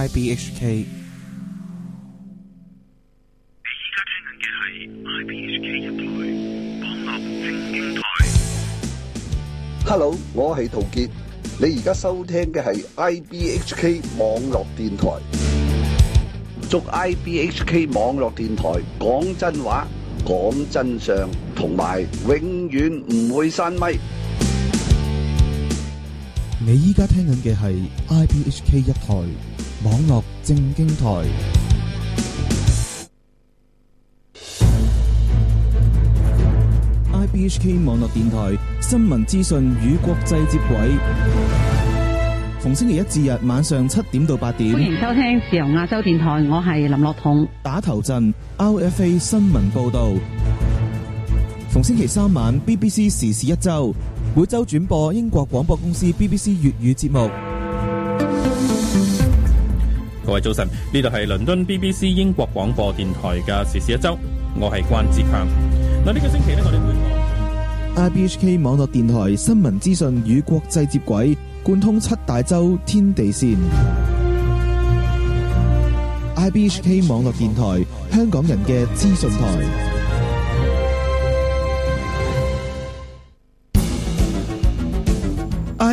IBHK，你依家听紧嘅系 IBHK 一台网络精英台。Hello，我系陶杰，你而家收听嘅系 IBHK 网络电台。祝 IBHK 网络电台讲真话、讲真相，同埋永远唔会删麦。你依家听紧嘅系 IBHK 一台。网络正经台，IBHK 网络电台新闻资讯与国际接轨。逢星期一至日晚上七点到八点。欢迎收听自由亚洲电台，我系林乐彤。打头阵，RFA 新闻报道。逢星期三晚，BBC 时事一周每周转播英国广播公司 BBC 粤语节目。各位早晨，呢度系伦敦 BBC 英国广播电台嘅时事一周，我系关志强。嗱，呢个星期呢，我哋会讲 IBHK 网络电台新闻资讯与国际接轨，贯通七大洲天地线。IBHK 网络电台，香港人嘅资讯台。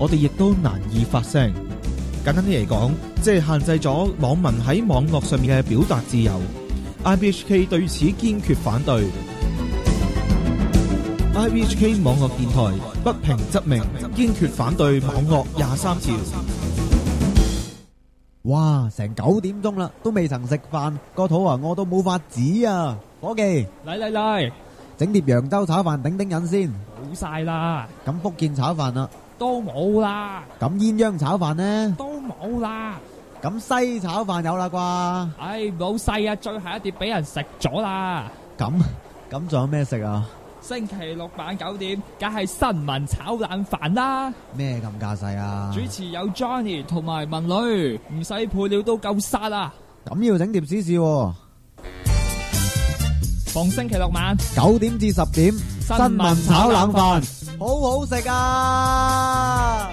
我哋亦都難以發聲。簡單啲嚟講，即係限制咗網民喺網絡上面嘅表達自由。I B H K 對此堅決反對。I B H K 網絡電台不平則明，堅決反對網絡廿三條。哇！成九點鐘啦，都未曾食飯，個肚啊餓到冇法子啊！夥計，嚟嚟嚟，整碟揚州炒飯頂頂飲先。好晒啦！咁福建炒飯啦～都冇啦，咁鸳鸯炒饭呢？都冇啦，咁西炒饭有啦啩？唉，老西啊，最后一碟俾人食咗啦。咁咁仲有咩食啊？星期六晚九点，梗系新闻炒冷饭啦。咩咁架势啊？主持有 Johnny 同埋文女，唔使配料都够杀啊！咁要整碟试试？逢星期六晚九点至十点，新闻炒冷饭。好好食啊！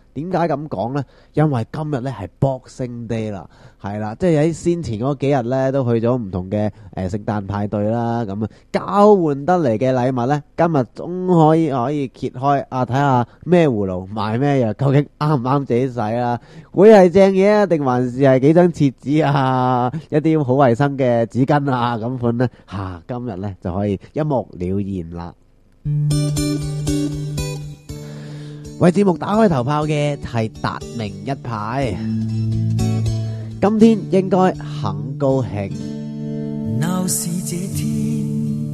點解咁講呢？因為今日呢係 boxing day 啦，係啦，即係喺先前嗰幾日呢都去咗唔同嘅誒聖誕派對啦，咁啊交換得嚟嘅禮物呢，今日總可以可以揭開啊，睇下咩葫蘆賣咩藥，究竟啱唔啱自己使啊？會係正嘢啊，定還是係幾張切紙啊？一啲好衞生嘅紙巾啊，咁款呢？嚇，今日呢就可以一目了然啦。为节目打开头炮嘅系达明一派，今天应该很高兴。闹市这天，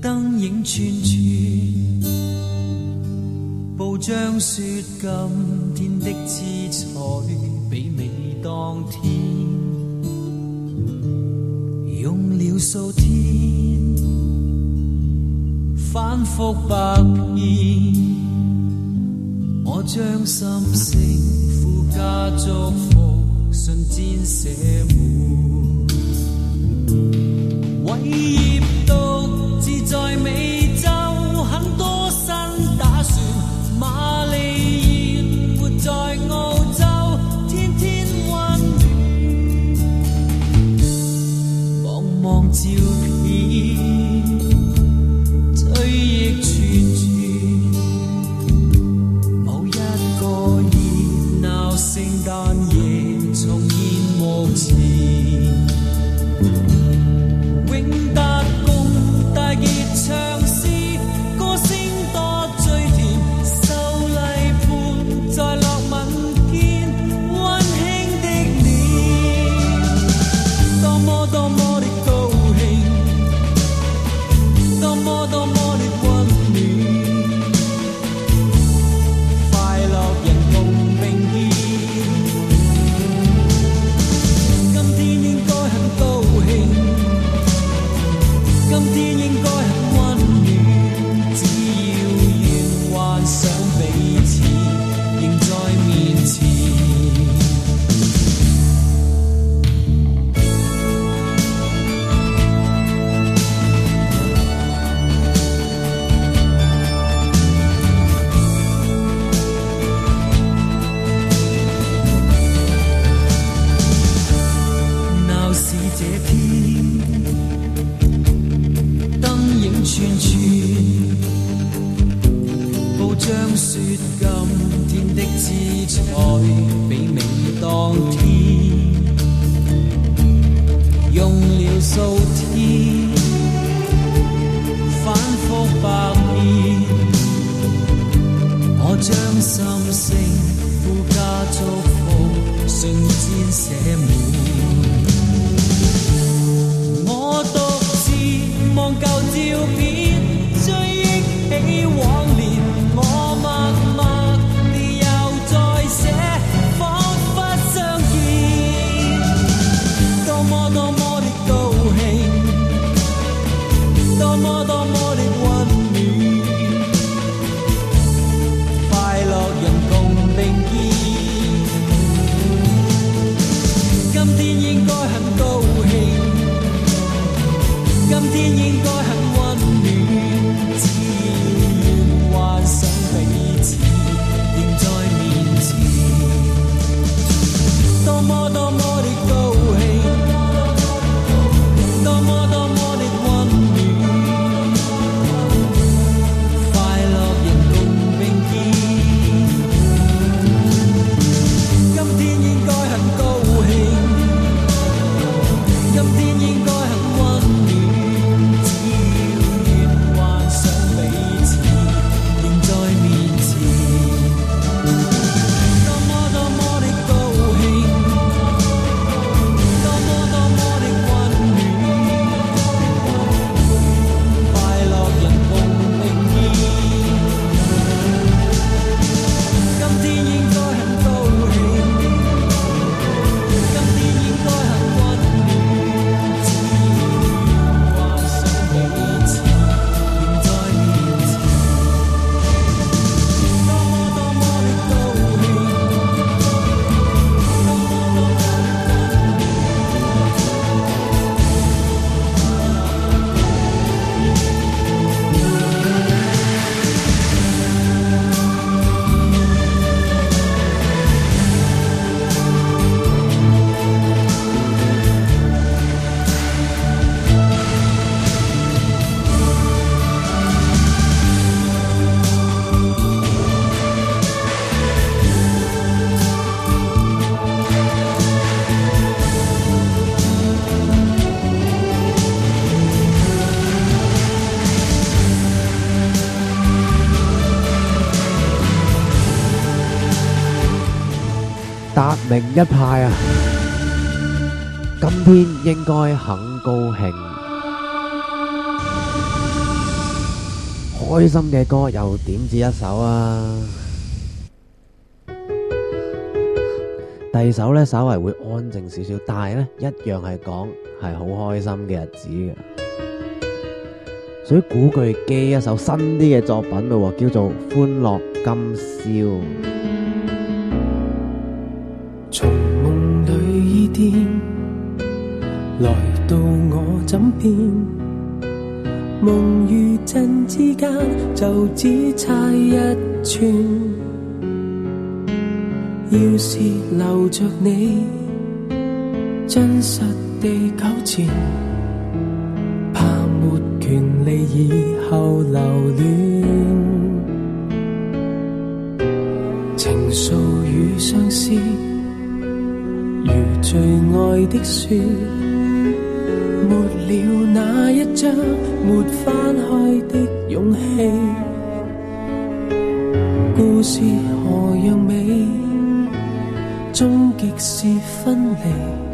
灯影串串，报章说今天的姿采比美当天，用了数天，反复百遍。我将心声附加祝福，瞬间写满。伟业独自在美洲，很多新打算。玛利艳活在澳洲，天天温暖。茫茫照。今天应该。一派啊！今天应该很高兴，开心嘅歌又点止一首啊？第二首咧，稍为会安静少少，但系咧，一样系讲系好开心嘅日子嘅。所以古巨基一首新啲嘅作品咯，叫做《欢乐今宵》。从梦里依恋，来到我枕边，梦与真之间就只差一寸。要是留着你，真实地纠缠，怕没权利以后留恋，情愫与相思。如最爱的书，没了那一张，没翻开的勇气。故事何样美，终极是分离。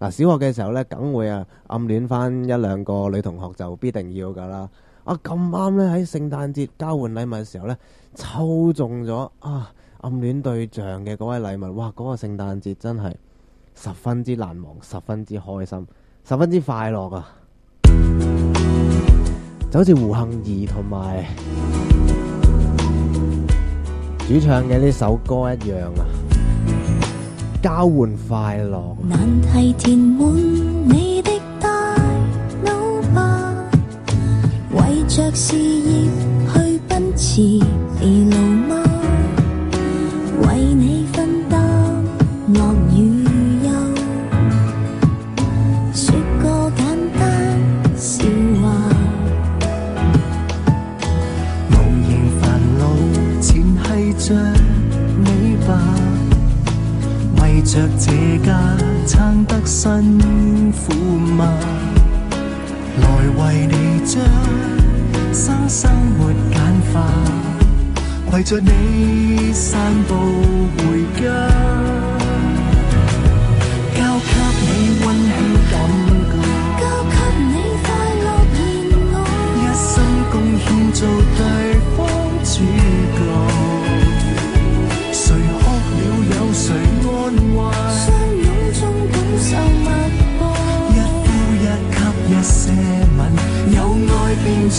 嗱，小學嘅時候咧，梗會啊暗戀翻一兩個女同學，就必定要噶啦。啊咁啱咧，喺聖誕節交換禮物嘅時候咧，抽中咗啊暗戀對象嘅嗰位禮物，哇！嗰個聖誕節真係十分之難忘，十分之開心，十分之快樂啊！就好似胡杏兒同埋主唱嘅呢首歌一樣啊！交换快乐难题填满你的大脑吧为着事业去奔驰而路着这家撑得辛苦吗？来为你将生生活简化，携着你散步回家。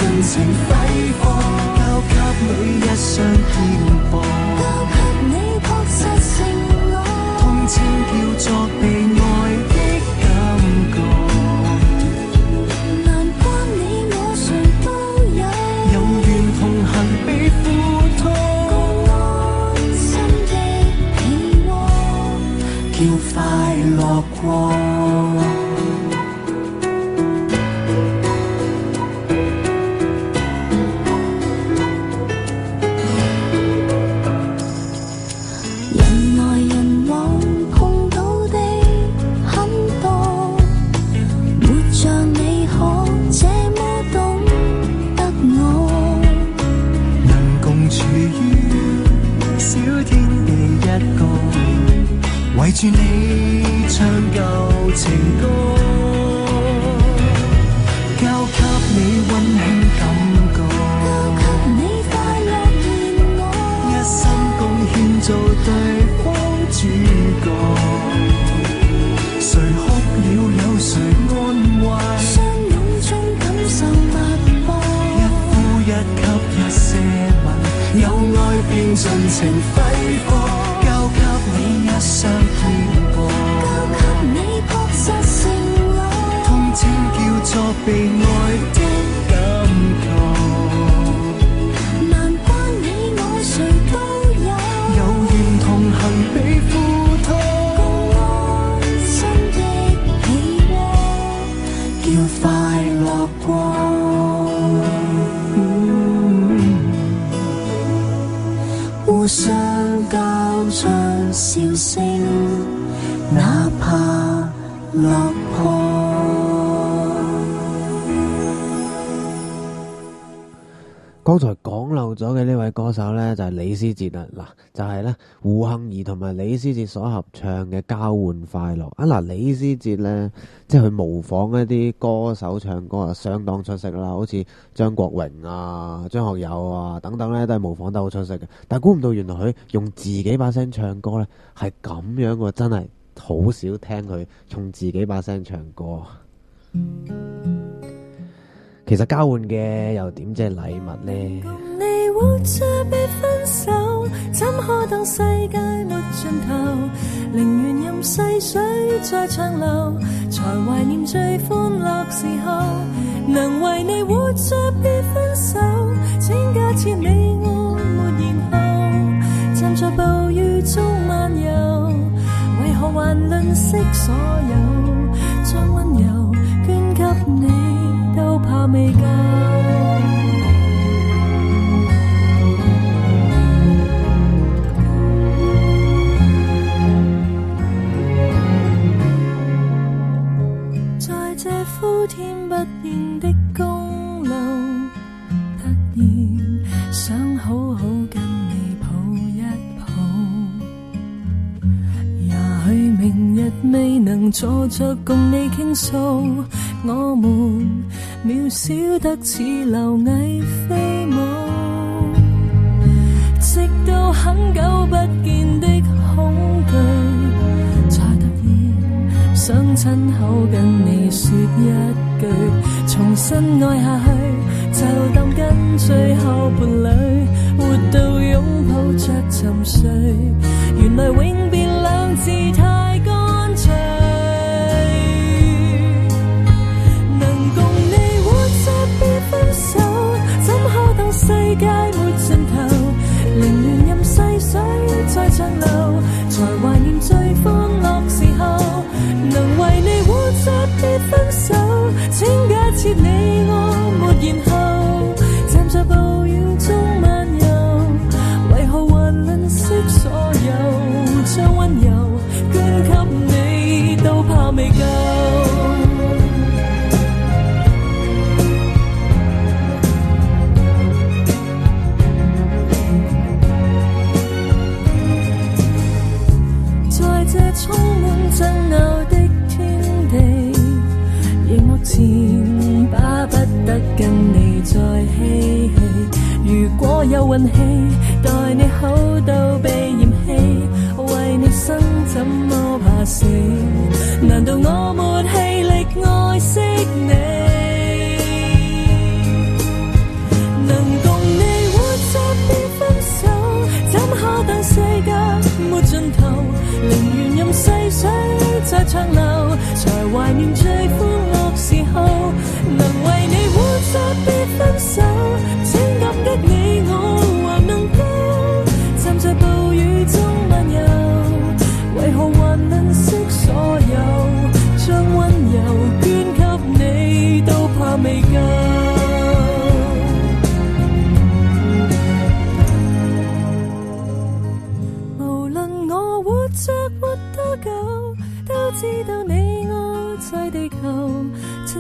纷繁。笑声，哪怕落魄。刚才讲漏咗嘅呢位歌手呢，就系李思捷啦。嗱，就系呢胡杏儿同埋李思捷所合唱嘅交换快乐。啊嗱，李思捷呢，即系佢模仿一啲歌手唱歌啊，相当出色啦。好似张国荣啊、张学友啊等等呢，都系模仿得好出色嘅。但估唔到，原来佢用自己把声唱歌呢，系咁样嘅，真系好少听佢用自己把声唱歌。其实交换嘅又点即系礼物呢共你活着别分手怎可当世界没尽头宁愿任细水再长流才怀念最欢乐时候能为你活着别分手请假设你我没然后站在暴雨中漫游为何还吝惜所有将温柔捐给你在这呼天不应的。未能坐着共你倾诉，我们渺小得似流蚁飞舞。直到很久不见的恐惧，才突然想亲口跟你说一句，重新爱下去，就当跟最后伴侣，活到拥抱着沉睡。原来永别两字太。分手，请假设你我。果有运气，待你好到被嫌弃，为你生怎么怕死？难道我没气力爱惜你？能共你活着别分手，怎可等世界没尽头？宁愿任细水再长流，才怀念最欢乐时候。能为你活着。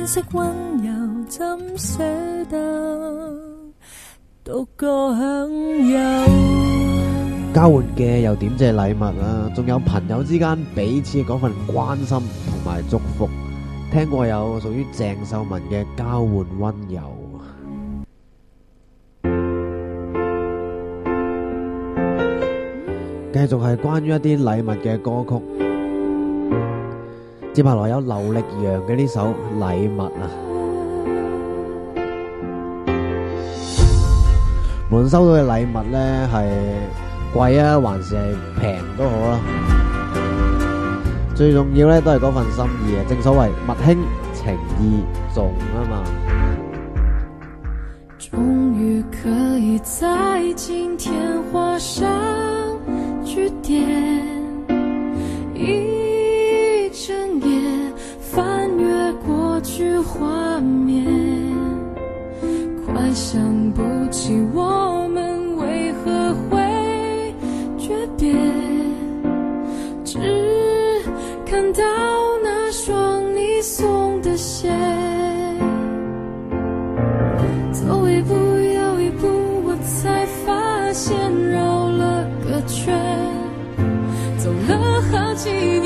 柔，怎得享有？交换嘅又点借礼物啊？仲有朋友之间彼此嗰份关心同埋祝福，听过有属于郑秀文嘅交换温柔。继续系关于一啲礼物嘅歌曲。接下來有劉力揚嘅呢首《禮物》啊，門收到嘅禮物呢係貴啊，還是系平都好啦，最重要呢都係嗰份心意啊！正所謂物輕情意重啊嘛。可以天上去画面，快想不起我们为何会诀别，只看到那双你送的鞋，走一步又一步，我才发现绕了个圈，走了好几。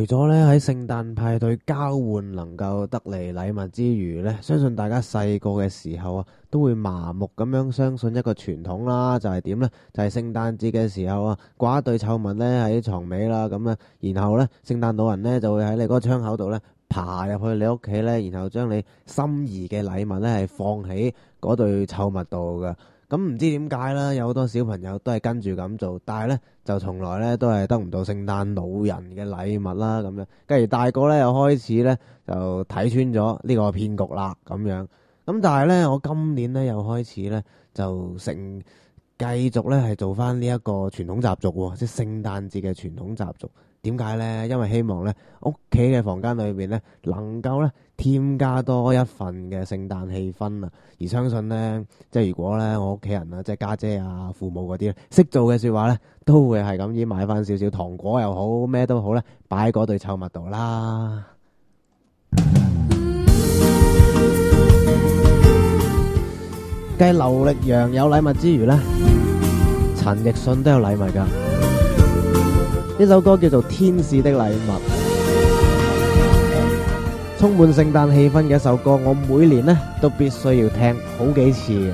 除咗咧喺圣诞派对交换能够得嚟礼物之余咧，相信大家细个嘅时候啊都会麻木咁样相信一个传统啦，就系点咧，就系圣诞节嘅时候啊挂一对臭袜咧喺床尾啦，咁啊，然后咧圣诞老人咧就会喺你嗰个窗口度咧爬入去你屋企咧，然后将你心仪嘅礼物咧系放喺嗰对臭袜度噶。咁唔知點解啦，有好多小朋友都係跟住咁做，但係咧就從來咧都係得唔到聖誕老人嘅禮物啦咁樣。跟住大個咧又開始咧就睇穿咗呢個骗局啦咁樣。咁但係咧我今年咧又開始咧就成繼續咧係做翻呢一個傳統習俗，即系聖誕節嘅傳統習俗。點解咧？因為希望咧屋企嘅房間裏边咧能夠咧。添加多一份嘅聖誕氣氛啊！而相信呢，即系如果咧，我屋企人啊，即系家姐啊、父母嗰啲咧，識做嘅说話呢，都會係咁以買翻少少糖果又好，咩都好咧，擺喺嗰對臭襪度啦。繼劉力揚有禮物之餘呢，陳奕迅都有禮物㗎。呢首歌叫做《天使的禮物》。充滿聖誕氣氛嘅一首歌，我每年咧都必須要聽好幾次。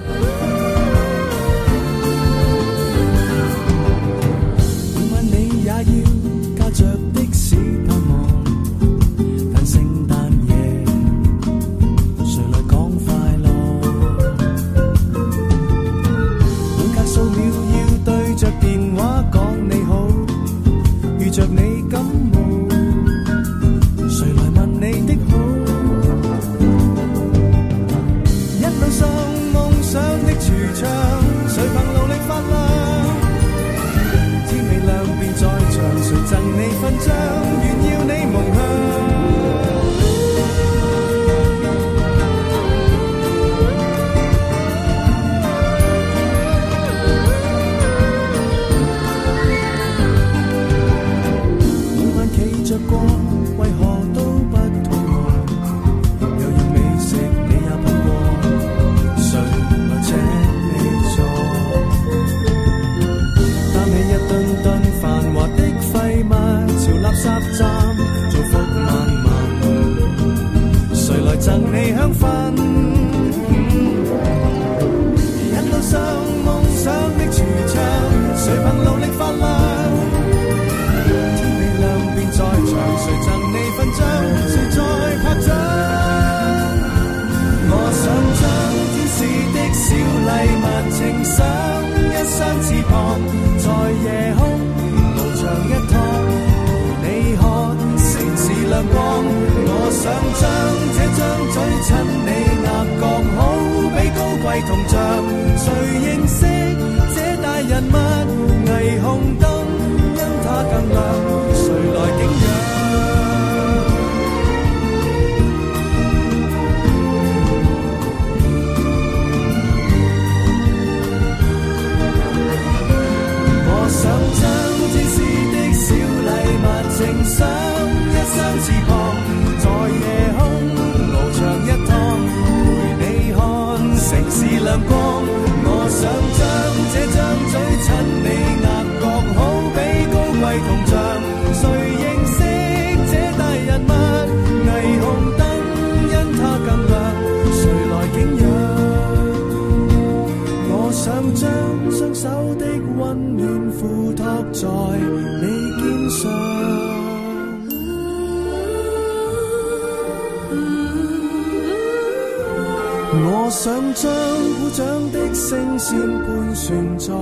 千般存在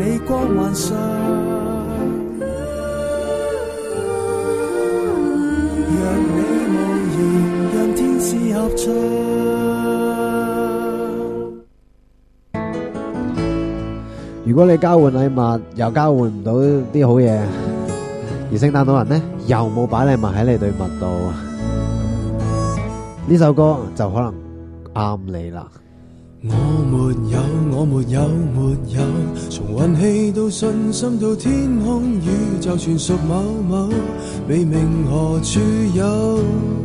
你光环上。让你无言，让天使合唱。如果你交换礼物又交换唔到啲好嘢，而圣诞老人呢又冇摆礼物喺你对物度，呢首歌就可能啱你啦。我没有，我没有，没有。从运气到信心到天空宇宙，全属某某，未明何处有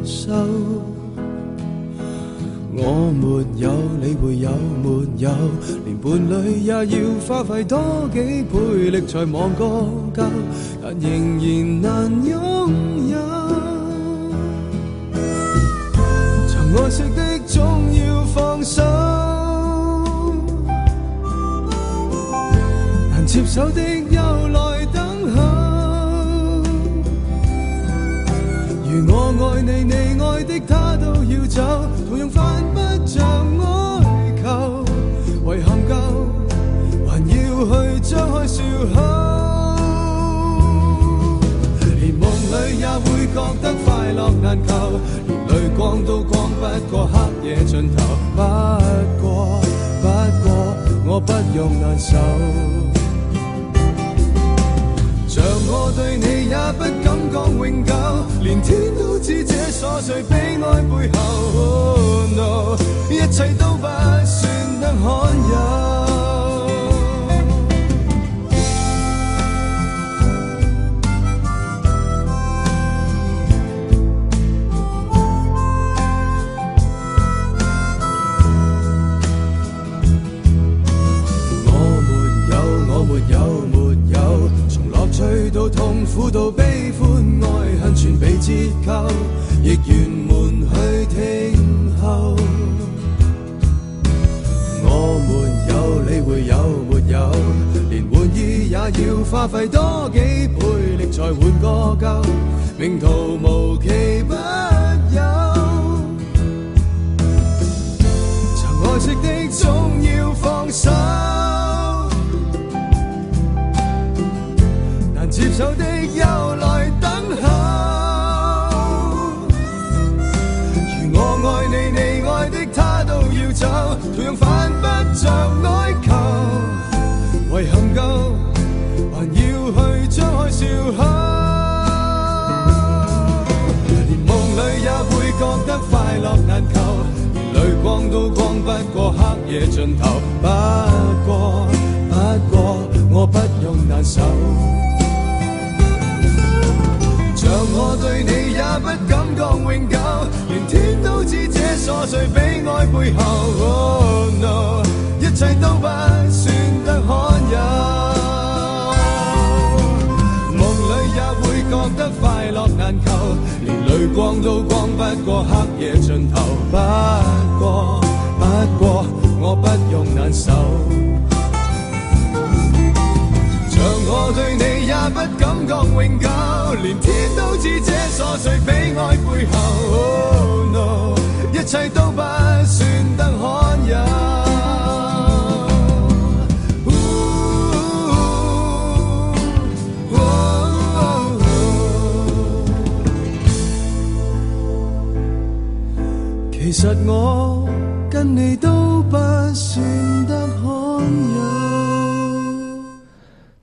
收。我没有理会有没有，连伴侣也要花费多几倍力才望个够，但仍然难拥有。曾爱惜的总要放手。接手的又来等候，如我爱你，你爱的他都要走，同样犯不着哀求。遗憾够，还要去张开笑口。连梦里也会觉得快乐难求，连泪光都光不过黑夜尽头。不过，不过，我不用难受。我对你也不敢讲永久，连天都知这琐碎悲哀背后，一切都不算得罕有。痛苦到悲欢，爱恨全被折扣，亦悬门去听候。我没有你会有没有，连换衣也要花费多几倍力才换个够，命途无期不有。曾爱惜的终要。走的又来等候，如我爱你，你爱的他都要走，同样犯不着哀求。遗憾够，还要去张开笑口。连梦里也会觉得快乐难求，连泪光都光不过黑夜尽头。不过，不过，我不用难受。我对你也不感讲永久，连天都知这琐碎悲哀背后，Oh no，一切都不算得罕有。梦里也会觉得快乐难求，连泪光都光不过黑夜尽头。不过，不过，我不用难受。我对你也不感觉永久，连天都知这琐碎，比爱背后，一切都不算得罕有。其实我跟你都不算得罕有。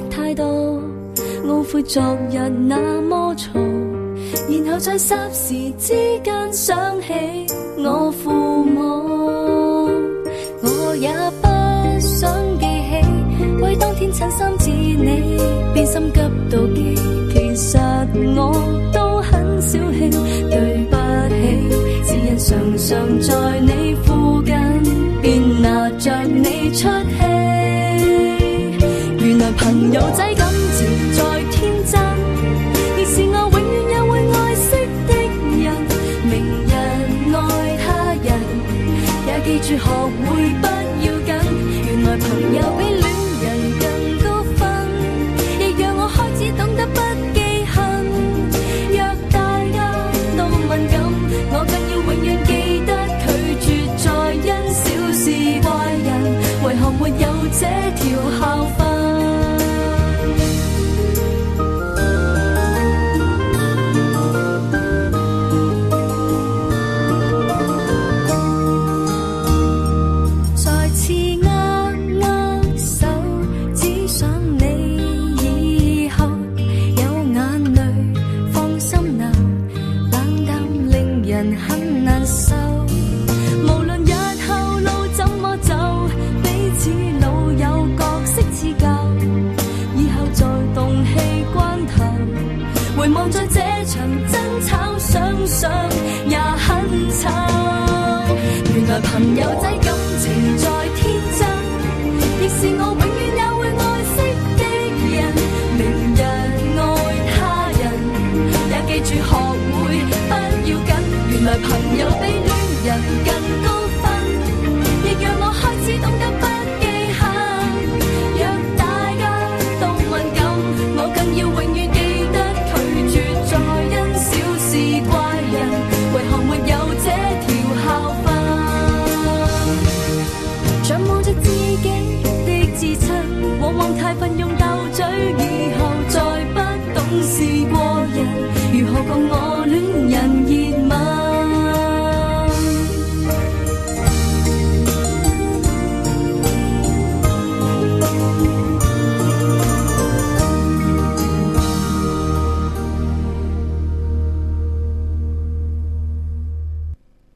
的态度懊悔昨日那么嘈，然后在霎时之间想起我父母，我也不想记起，为当天衬衫至你变心急妒忌，其实我都很小气，对不起，只因常常在你附近，便拿着你出气。朋友仔感情再天真，亦是我永远也会爱惜的人。明日爱他人，也记住学会不要紧。原来朋友比恋人更高分，亦让我开始懂得不记恨。若大家都敏感，我更要永远记得拒绝再因小事怪人。为何没有这？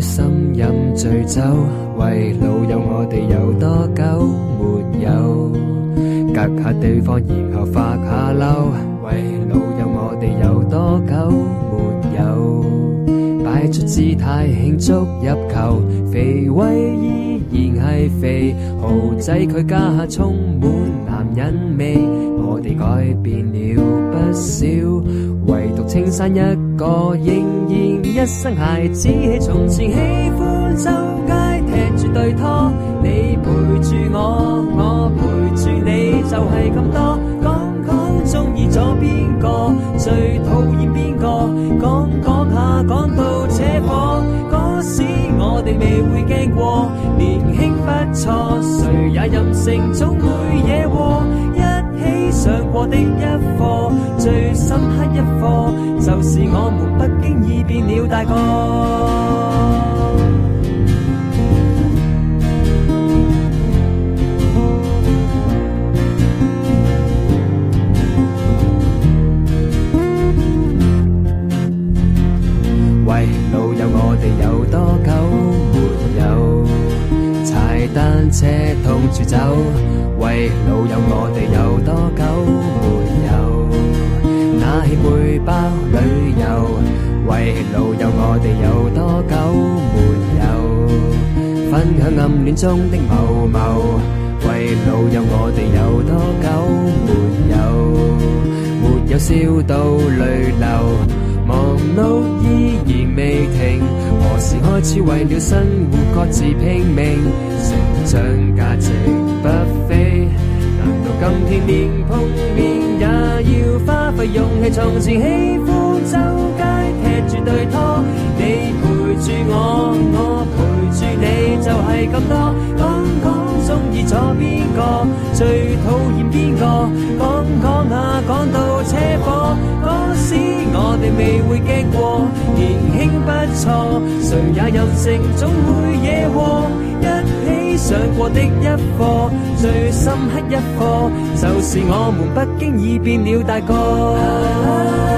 心饮醉酒，为老友，我哋有多久没有隔下对方，然后发下嬲？为老友，我哋有多久没有摆出姿态庆祝入球？肥威依然系肥豪仔，佢家下充满。男人味，我哋改变了不少，唯独青山一个仍然一生孩子气。从前喜欢周街踢住对拖，你陪住我，我陪住你，就系咁多。讲讲中意咗边个，最讨厌边个？讲讲下讲到扯火，时我哋未会惊过，年轻不错，谁也任性中。过的一课，最深刻一课，就是我们不经意变了大个。为老友，我哋有多久没有踩单车痛住走？为老友，我哋有多？久？没有，拿起背包旅游，为老友我哋有多久没有分享暗恋中的某某？为老友我哋有多久没有没有笑到泪流，忙碌依然未停，何时开始为了生活各自拼命？成长价值不菲。道今天连碰面也要花费勇气，从前喜欢走街，踢住对拖，你陪住我，我陪住你，就系咁多。讲讲中意咗边个，最讨厌边个，讲讲下讲到车火，当时我哋未会惊过，年轻不错，谁也任性总会惹祸。上过的一课，最深刻一课，就是我们不经意变了大个。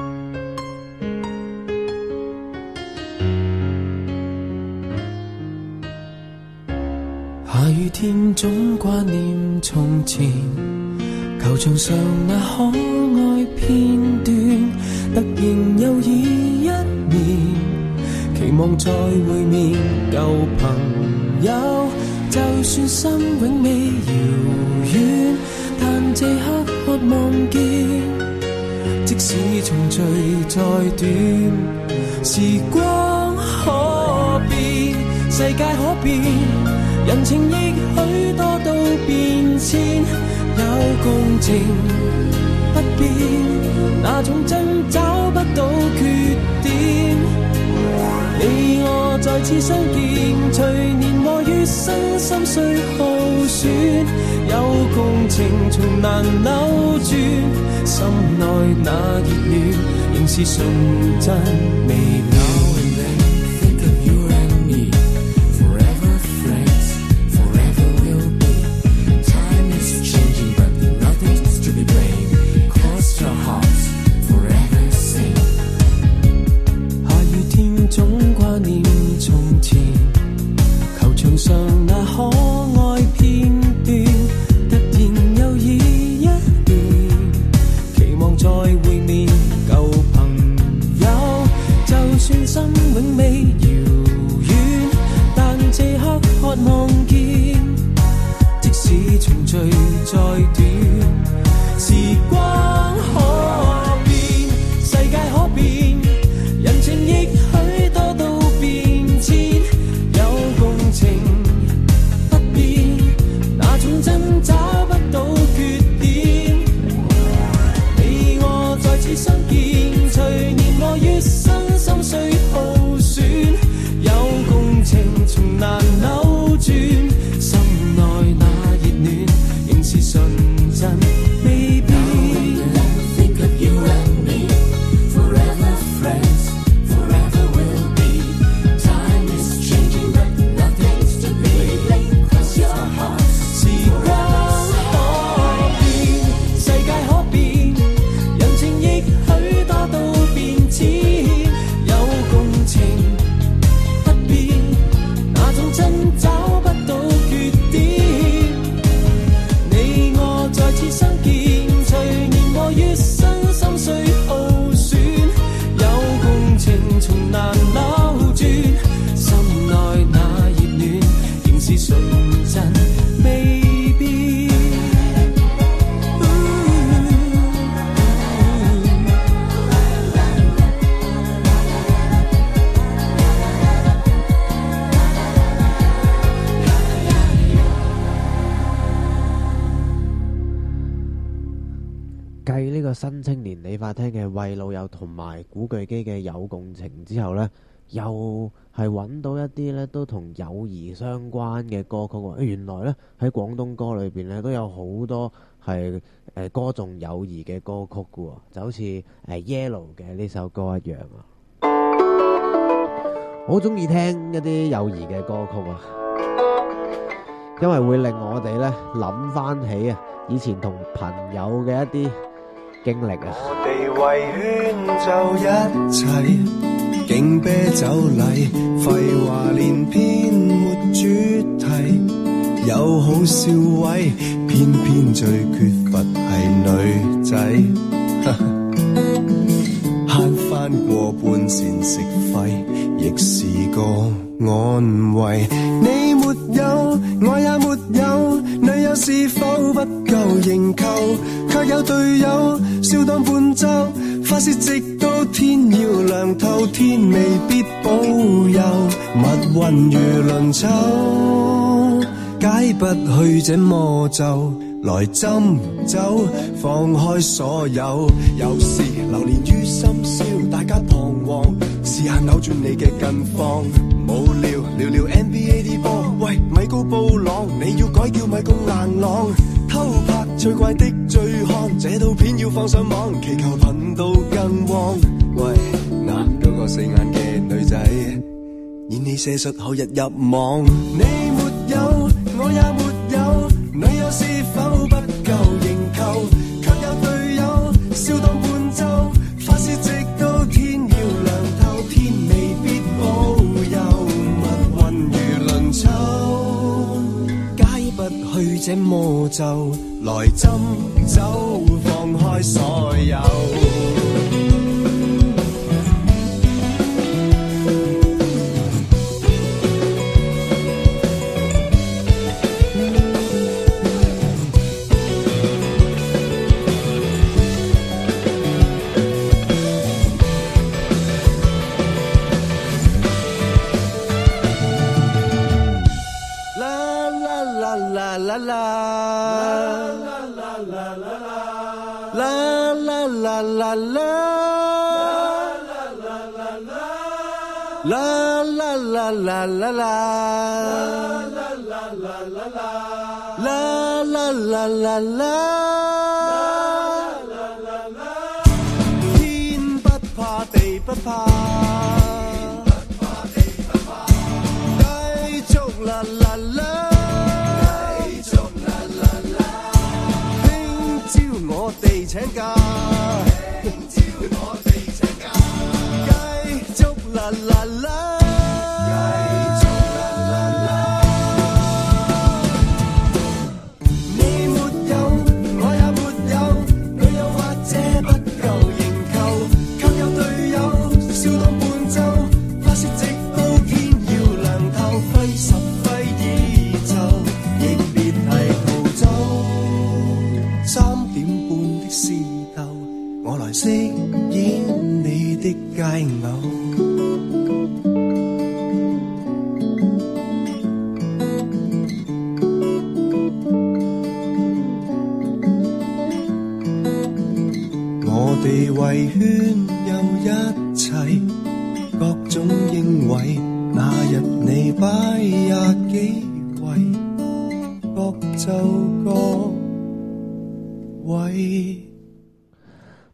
下雨天总挂念从前，球场上那可爱片段，突然又已一年，期望再会面，旧朋友。就算心永未遥远，但这刻渴望见，即使重聚再短，时光可变，世界可变。人情亦许多都变迁，有共情不变，那种真找不到缺点。你我再次相见，随年和月身心碎耗损，有共情从难扭转，心内那热恋仍是纯真未变。古巨基嘅《有共情》之後呢又係揾到一啲呢都同友誼相關嘅歌曲喎。原來呢喺廣東歌裏边呢都有好多係歌颂友誼嘅歌曲喎，就好似 Yellow 嘅呢首歌一樣啊！好中意聽一啲友誼嘅歌曲啊，因為會令我哋呢諗翻起啊以前同朋友嘅一啲。经历啊。我哋围圈就一切，敬啤酒礼，废话连篇没主题，有好笑位，偏偏最缺乏系女仔。悭翻过半膳食费，亦是个安慰。你没。有，我也没有。女友是否不够仍求？却有队友笑当伴奏。发泄直到天要亮透，天未必保佑。密云如轮秋，解不去这魔咒。来斟酒，放开所有。有时流连于深宵，大家彷徨，试下扭转你嘅近况。无聊聊聊 NBA 啲波。米高布朗，你要改叫米共烂朗。偷拍最怪的醉汉，这道片要放上网，祈求频道更旺。喂，那嗰个四眼嘅女仔，演你写术后日入网，你没有，我也没有，你有是。这魔咒来针走。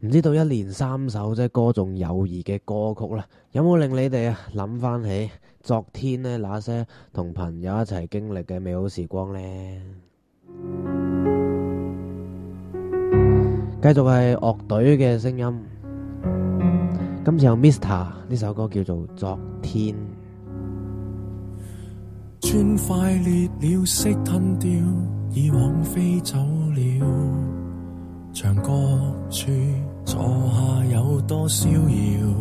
唔知道一连三首即系歌颂友谊嘅歌曲啦，有冇令你哋谂翻起昨天呢那些同朋友一齐经历嘅美好时光呢？继续系乐队嘅声音，今次有 Mister 呢首歌叫做《昨天》。砖块裂了，色褪掉，以往飞走了，长各处坐下有多逍遥？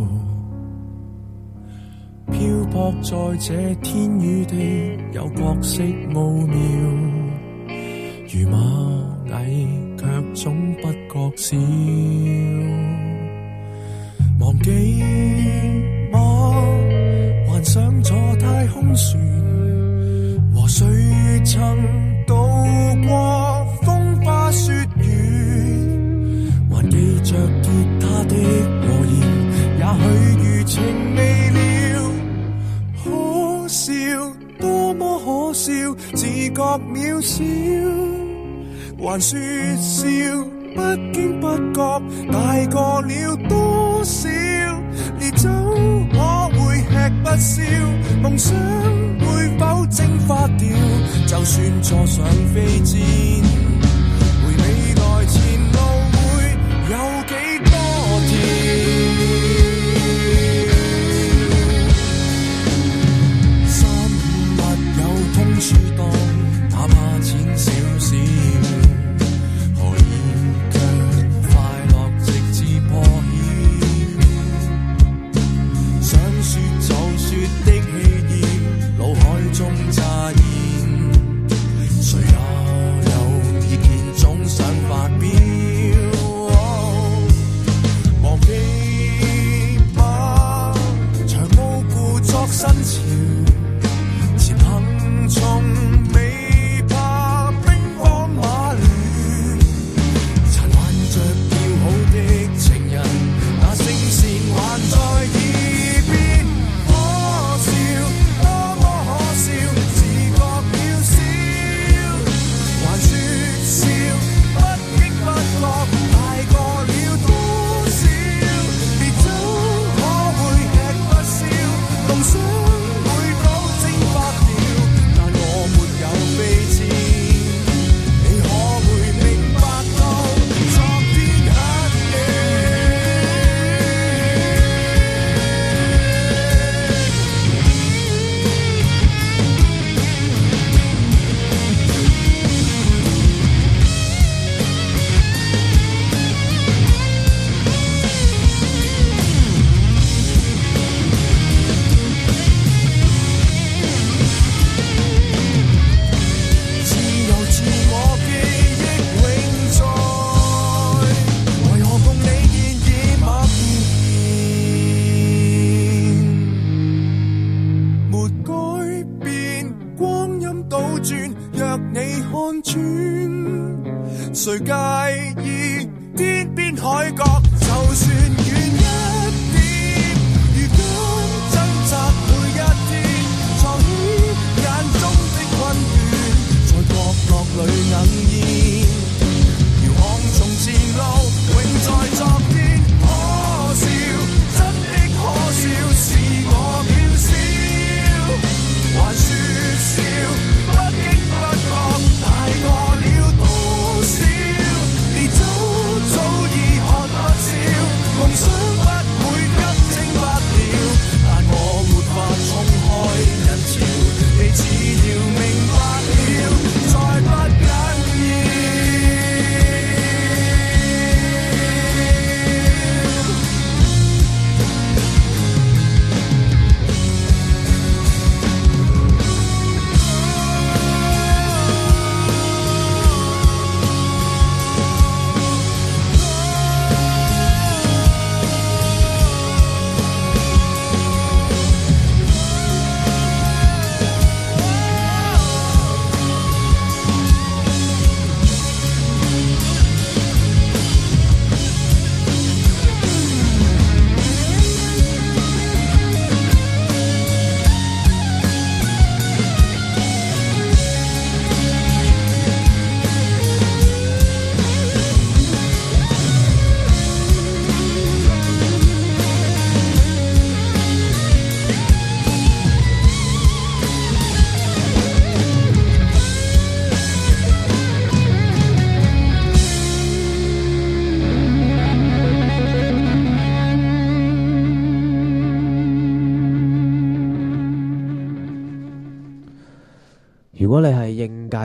漂泊在这天与地，有角色奥妙，如蚂蚁却总不觉少，忘记吗？还想坐太空船？谁曾渡过风花雪月？还记着结他的我已，也许余情未了。可笑，多么可笑，自觉渺小，还说笑，不经不觉，大过了多少？你走可。不笑，梦想会否蒸发掉？就算坐上飞箭。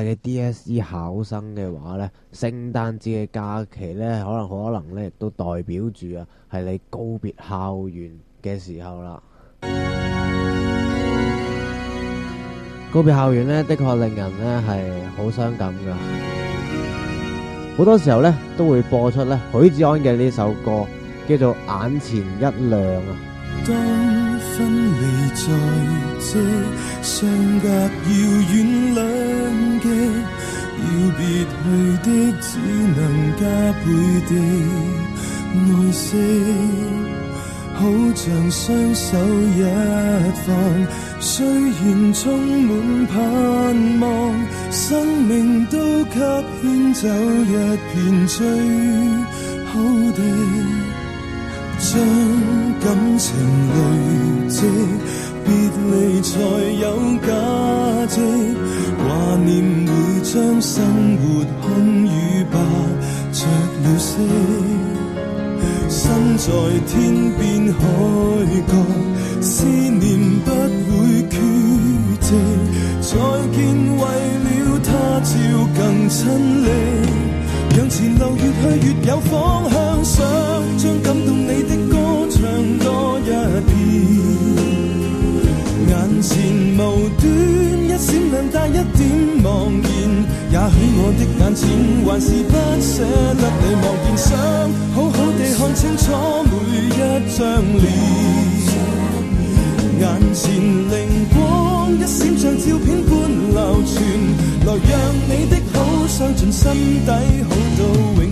嘅 DSE 考生嘅话咧，圣诞节嘅假期咧，可能可能咧，亦都代表住啊，系你告别校园嘅时候啦。告别校园咧，的确令人咧系好伤感噶。好多时候咧，都会播出咧许志安嘅呢首歌，叫做《眼前一亮》啊。分离在即，相隔遥远两极，要别去的只能加倍地爱惜。好像双手一放，虽然充满盼望，生命都给牵走一片最好的。将感情累积，别离才有价值。挂念会将生活空与白着了色。身在天边海角，思念不会缺席。再见，为了他照更亲昵，让前路越去越有方向。想将。你的歌唱多一遍，眼前无端一闪亮，带一点茫然。也许我的眼浅，还是不舍，得你望见，想好好地看清楚每一张脸。眼前灵光一闪，像照片般流传，来让你的好想进心底，好到永。